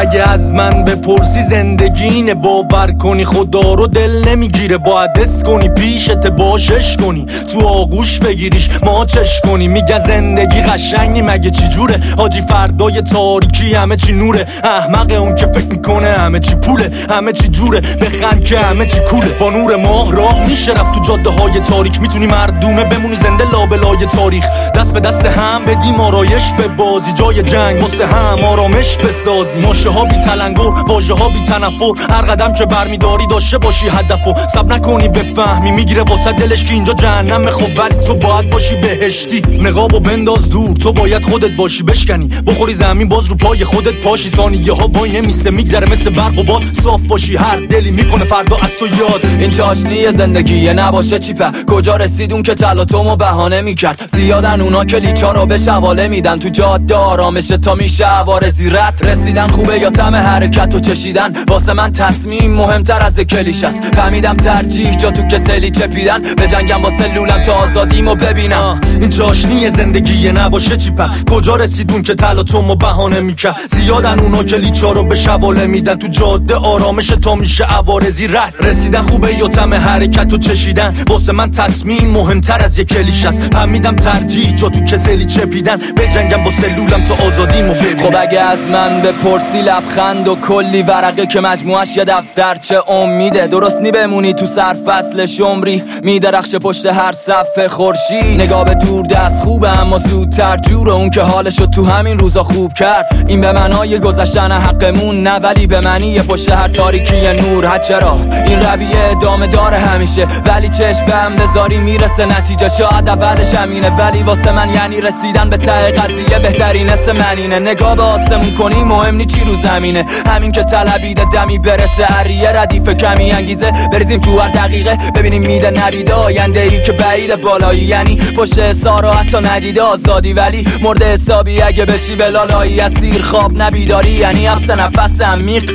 اگه از من بپرسی زندگی اینه باور کنی خدا رو دل نمی‌گیره. باید اس کنی پیشت باشش کنی. تو آغوش بگیریش ما چش کنی. میگه زندگی قشنگی مگه چی جوره؟ حاجی فردای تاریکی همه چی نوره. احمق اون که فکر می‌کنه همه چی پوله. همه چی جوره بخند که همه چی کوله. با نور ماه راه میشه رفت تو جاده های تاریک. می‌تونی مردونه بمونی زنده لابلای تاریخ. دست به دست هم بدیم آرایش به بازی جای جنگ واسه هم آرامش بسازی. ماشه ها بی تلنگو واژه ها بی تنفر هر قدم که برمیداری داشته باشی هدفو. سب نکنی بفهمی. می‌گیره واسه دلش که اینجا جهنم خب ولی تو باید باشی بهشتی. نقابو بنداز دور. تو باید خودت باشی. بشکنی. بخوری زمین باز رو پای خودت پاشی. ثانیه ها وای نمیسته میگذره مثل برق و باد. صاف باشی. هر دلی می‌کنه فردا از تو یاد. این چاشنی زندگی. نباشه چیپه. کجا رسیدون که تلاتومو بهانه می‌کرد؟ زیادن اونا که لیچا رو به شواله میدن. تو جاده آرامشه تا میشه عوارضی. رسیدن خوبه یا تم حرکت و چشیدن. واسه من تصمیم مهمتر از کلیش است. فهمیدم ترجیح جا تو کسلی چپیدن. به جنگم با سلولم تا آزادیمو ببینم. این چاشنی زندگی نباشه چیپه کجا رسیدون که تلاتومو بهانه می‌کرد؟ زیادن اونا که لیچا رو به شواله میدن. تو جاده آرامش تا میشه عوارضی رد. رسیدن خوبه یا تم حرکت و چشیدن؟ واسه من تصمیم مهمتر از یک کلیش است. فهمیدم ترجیح جا تو کسلی چپیدن. به جنگم با سلولم تا آزادیمو ببینم. خب اگه از من به پرسی لبخند و کلی ورقه که مجموعش یه دفتر چه امیده درست نی بمونی تو سر فصل شمری. میدرخش پشت هر صفحه خورشید. نگاه به دور دست خوبه اما زودتر جور. اون که حالشو تو همین روزا خوب کرد. این به منای گذشتن حقمون نه ولی به معنی پشت هر تاریکی نور. ها چرا؟ این رویه ادامه داره همیشه. ولی چشم به هم بذاری می‌رسه. نتیجه شاید اولش همینه. ولی واسه من یعنی رسیدن به ته قضیه بهترین اسم منینه. نگاه به آسمون کنی مهم نی چی رو زمینه. همین که طلبیده دمی برسه هریه ردیف کمی انگیزه. بریزیم تو هر دقیقه ببینیم میده نبیده آینده ای که بعید بالایی یعنی پشت سارا حتی ندیده آزادی. ولی مرده حسابی اگه بشی به لالایی. اسیر خواب نبیداری یعنی حبس نفس عمیق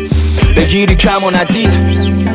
بگیری کم و ندید.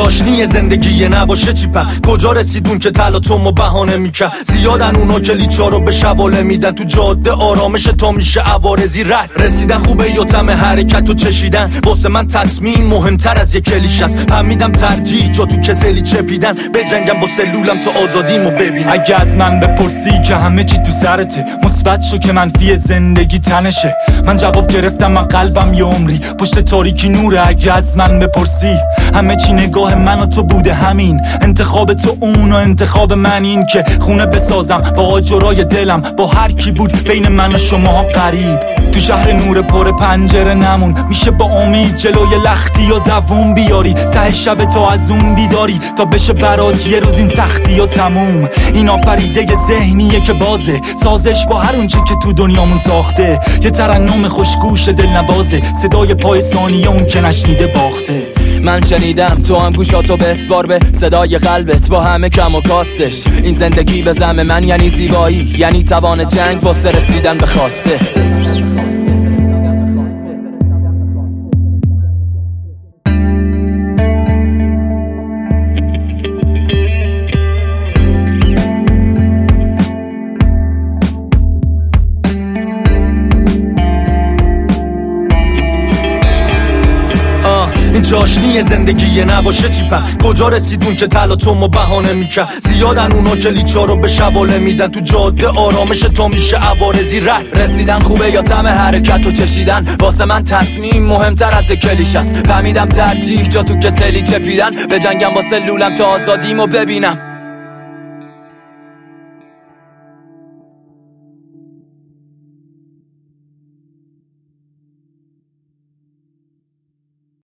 چاشنی زندگی نباشه چیپه کجا رسیدون که تلاتومو بهانه می‌کرد؟ زیادن اونا که لیچا رو به شواله میدن. تو جاده آرامش تا میشه عوارضی رد. رسیدن خوبه یا تم حرکت و چشیدن؟ واسه من تصمیم مهمتر از یک کلیش است. فهمیدم ترجیح جا تو کسلی چپیدن. به جنگم با سلولم تا آزادیمو ببینم. اگه از من بپرسی که همه چی تو سرته. مثبت شو که منفی زندگی تنشه. من جواب گرفتم من قلبم یه عمری. پشت تاریکی نوره اگه از من بپرسی. همه چی نگاه من و تو بوده همین. انتخاب تو اون و انتخاب من این که خونه بسازم. با آجرای دلم با هر کی بود بین من و شما قریب. تو شهر نور پر پنجره نمون. میشه با امید جلوی لختی و دووم بیاری. ته شب تو از اون بیداری تا بشه برات یه روز این سختی و تموم. این آفریده ذهنیه که بازه. سازش با هر اونچه که تو دنیامون ساخته. یه ترنم خوشگوش دل نوازه صدای پای ثانیه اون که نشنیده باخته. من شنیدم تو هم گوشاتو بسپار به صدای قلبت. با همه کم و کاستش. این زندگی به زم من یعنی زیبایی. یعنی توان جنگ واسه رسیدن به خواسته. چاشنی زندگی نباشه چیپه کجا رسیدون که تلاتومو بهانه می‌کرد؟ زیادن اونا که لیچا رو به شواله میدن. تو جاده آرامش تا میشه عوارضی رد. رسیدن خوبه یا تم حرکت و چشیدن؟ واسه من تصمیم مهمتر از کلیش است. فهمیدم ترجیح جا تو کسلی چپیدن. به جنگم با سلولم تا آزادیمو ببینم.